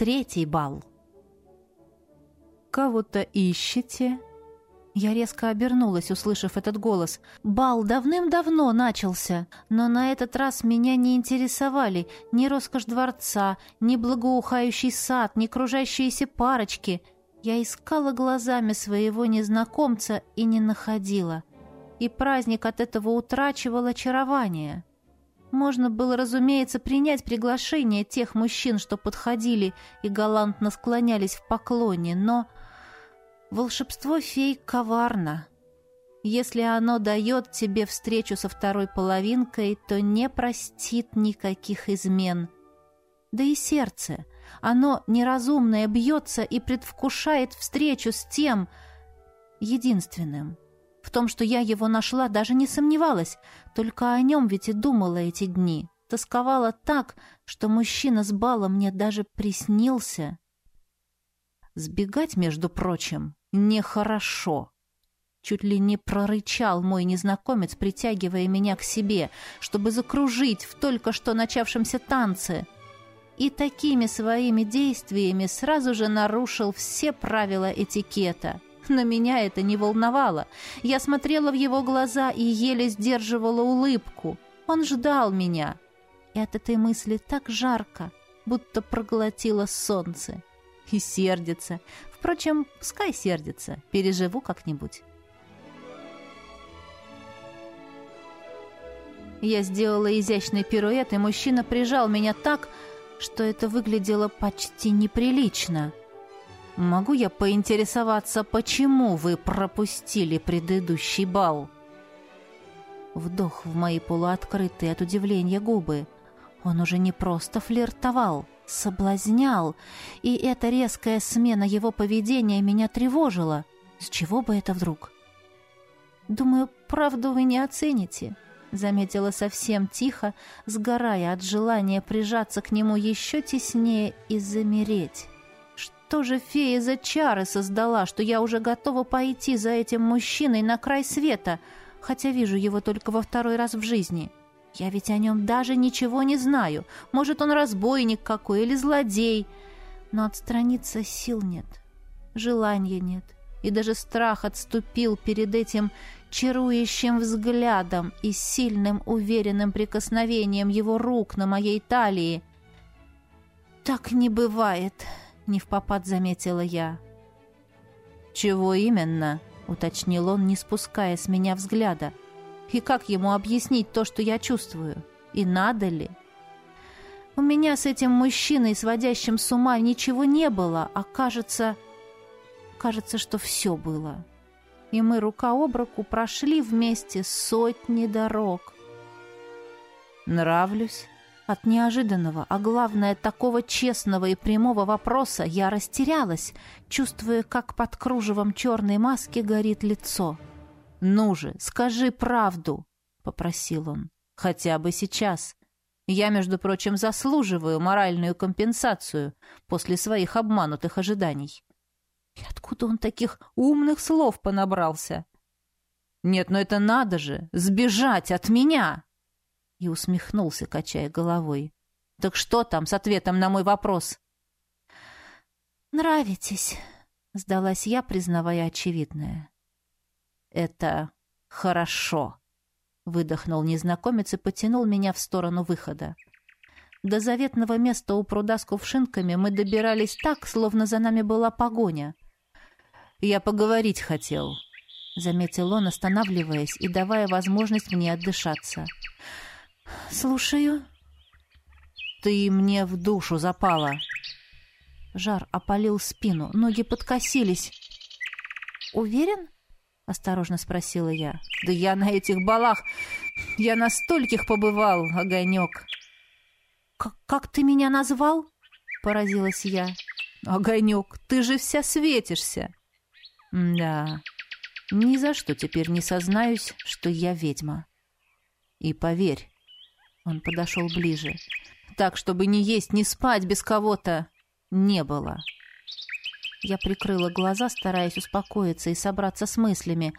третий бал. «Кого-то ищете?» Я резко обернулась, услышав этот голос. Бал давным-давно начался, но на этот раз меня не интересовали ни роскошь дворца, ни благоухающий сад, ни кружащиеся парочки. Я искала глазами своего незнакомца и не находила. И праздник от этого утрачивал очарование. Можно было, разумеется, принять приглашение тех мужчин, что подходили и галантно склонялись в поклоне, но... Волшебство фей коварно. Если оно дает тебе встречу со второй половинкой, то не простит никаких измен. Да и сердце, оно неразумное бьется и предвкушает встречу с тем единственным. В том, что я его нашла, даже не сомневалась, только о нем ведь и думала эти дни. Тосковала так, что мужчина с балом мне даже приснился. Сбегать, между прочим, нехорошо. Чуть ли не прорычал мой незнакомец, притягивая меня к себе, чтобы закружить в только что начавшемся танце. И такими своими действиями сразу же нарушил все правила этикета. Но меня это не волновало. Я смотрела в его глаза и еле сдерживала улыбку. Он ждал меня. И от этой мысли так жарко, будто проглотило солнце. И сердится. Впрочем, пускай сердится, переживу как-нибудь. Я сделала изящный пируэт, и мужчина прижал меня так, что это выглядело почти неприлично. «Могу я поинтересоваться, почему вы пропустили предыдущий бал?» Вдох в мои полуоткрытые от удивления губы. Он уже не просто флиртовал — соблазнял, и эта резкая смена его поведения меня тревожила. С чего бы это вдруг? «Думаю, правду вы не оцените», — заметила совсем тихо, сгорая от желания прижаться к нему еще теснее и замереть. «Что же фея за чары создала, что я уже готова пойти за этим мужчиной на край света, хотя вижу его только во второй раз в жизни?» Я ведь о нем даже ничего не знаю. Может, он разбойник какой или злодей. Но отстраниться сил нет, желания нет. И даже страх отступил перед этим чарующим взглядом и сильным уверенным прикосновением его рук на моей талии. «Так не бывает», — не в попад заметила я. «Чего именно?» — уточнил он, не спуская с меня взгляда. — и как ему объяснить то, что я чувствую? И надо ли? У меня с этим мужчиной, сводящим с ума, ничего не было, а кажется... Кажется, что все было. И мы рука об руку прошли вместе сотни дорог. «Нравлюсь?» От неожиданного, а главное, такого честного и прямого вопроса я растерялась, чувствуя, как под кружевом черной маски горит лицо. — «Ну же, скажи правду!» — попросил он. «Хотя бы сейчас. Я, между прочим, заслуживаю моральную компенсацию после своих обманутых ожиданий». И откуда он таких умных слов понабрался? «Нет, но это надо же! Сбежать от меня!» И усмехнулся, качая головой. «Так что там с ответом на мой вопрос?» «Нравитесь», — сдалась я, признавая очевидное. «Это хорошо», — выдохнул незнакомец и потянул меня в сторону выхода. До заветного места у пруда с кувшинками мы добирались так, словно за нами была погоня. «Я поговорить хотел», — заметил он, останавливаясь и давая возможность мне отдышаться. «Слушаю». «Ты мне в душу запала». Жар опалил спину, ноги подкосились. «Уверен?» осторожно спросила я. Да я на этих балах, я на стольких побывал, огонек. Как, как ты меня назвал? Поразилась я. Огонек, ты же вся светишься. Да, ни за что теперь не сознаюсь, что я ведьма. И поверь, он подошел ближе, так, чтобы не есть, не спать без кого-то, не было. Я прикрыла глаза, стараясь успокоиться и собраться с мыслями.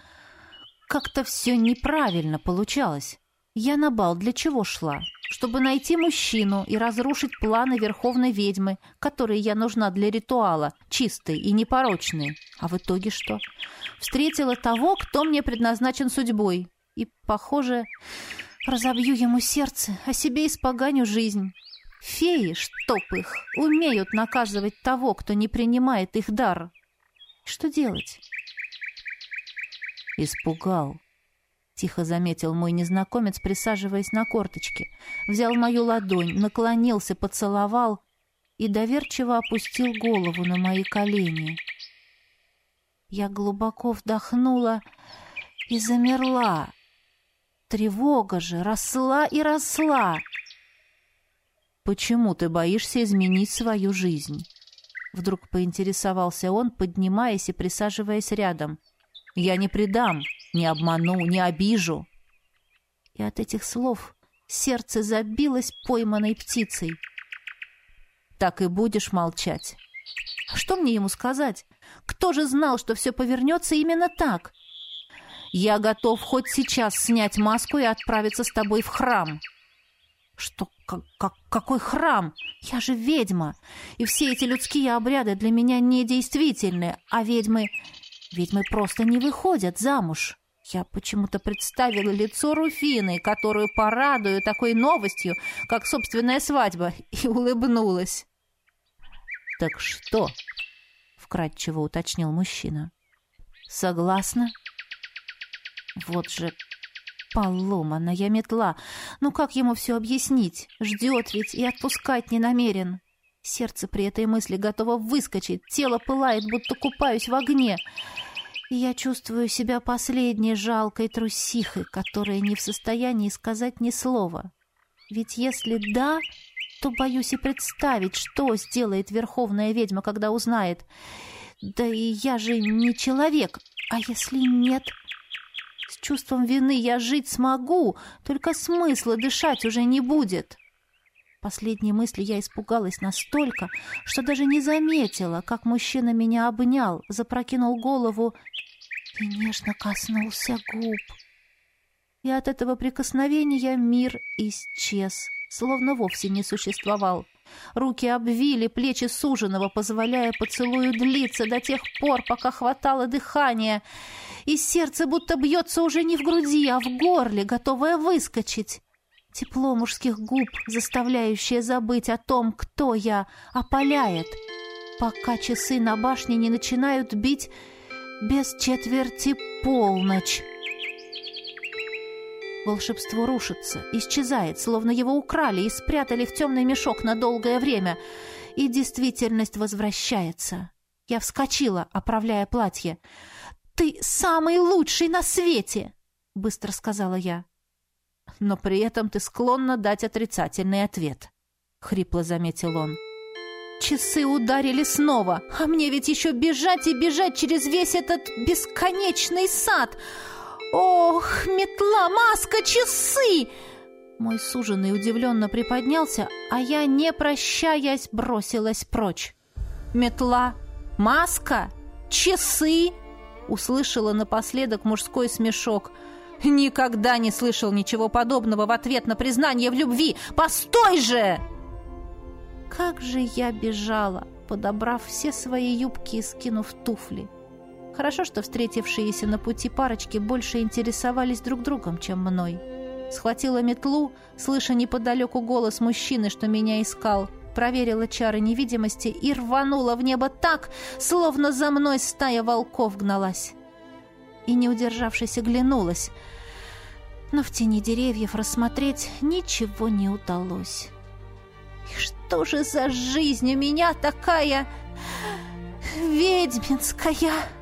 Как-то все неправильно получалось. Я на бал для чего шла? чтобы найти мужчину и разрушить планы Верховной Ведьмы, которые я нужна для ритуала, чистой и непорочной. А в итоге что? Встретила того, кто мне предназначен судьбой. И, похоже, разобью ему сердце, а себе испоганю жизнь. Феи, чтоб их, умеют наказывать того, кто не принимает их дар. Что делать? Испугал. Тихо заметил мой незнакомец, присаживаясь на корточки. Взял мою ладонь, наклонился, поцеловал и доверчиво опустил голову на мои колени. Я глубоко вдохнула и замерла. Тревога же росла и росла. «Почему ты боишься изменить свою жизнь?» Вдруг поинтересовался он, поднимаясь и присаживаясь рядом. «Я не предам, не обману, не обижу». И от этих слов сердце забилось пойманной птицей. «Так и будешь молчать». Что мне ему сказать? Кто же знал, что все повернется именно так? Я готов хоть сейчас снять маску и отправиться с тобой в храм. Что, как, как, какой храм? Я же ведьма. И все эти людские обряды для меня недействительны, а ведьмы... Ведьмы просто не выходят замуж. Я почему-то представила лицо Руфины, которую порадую такой новостью, как собственная свадьба, и улыбнулась. «Так что?» — вкратчиво уточнил мужчина. «Согласна?» «Вот же Поломанная метла. Ну как ему все объяснить? Ждет ведь и отпускать не намерен. Сердце при этой мысли готово выскочить, тело пылает, будто купаюсь в огне. Я чувствую себя последней жалкой трусихой, которая не в состоянии сказать ни слова. Ведь если да, то боюсь и представить, что сделает верховная ведьма, когда узнает. Да и я же не человек, а если нет... Чувством вины я жить смогу, только смысла дышать уже не будет. Последней мысли я испугалась настолько, что даже не заметила, как мужчина меня обнял, запрокинул голову и нежно коснулся губ. И от этого прикосновения мир исчез, словно вовсе не существовал. Руки обвили плечи суженого, позволяя поцелую длиться до тех пор, пока хватало дыхания, и сердце будто бьется уже не в груди, а в горле, готовое выскочить. Тепло мужских губ, заставляющее забыть о том, кто я, опаляет, пока часы на башне не начинают бить без четверти полночь. Волшебство рушится, исчезает, словно его украли и спрятали в темный мешок на долгое время, и действительность возвращается. Я вскочила, оправляя платье. «Ты самый лучший на свете!» — быстро сказала я. «Но при этом ты склонна дать отрицательный ответ», — хрипло заметил он. Часы ударили снова, а мне ведь еще бежать и бежать через весь этот бесконечный сад. Ох, метла, маска, часы! Мой суженый удивленно приподнялся, а я, не прощаясь, бросилась прочь. Метла, маска, часы! Услышала напоследок мужской смешок. Никогда не слышал ничего подобного в ответ на признание в любви. Постой же! Как же я бежала, подобрав все свои юбки и скинув туфли. Хорошо, что встретившиеся на пути парочки больше интересовались друг другом, чем мной. Схватила метлу, слыша неподалеку голос мужчины, что меня искал, проверила чары невидимости и рванула в небо так, словно за мной стая волков гналась. И, не удержавшись, оглянулась. Но в тени деревьев рассмотреть ничего не удалось. И что же за жизнь у меня такая ведьминская?»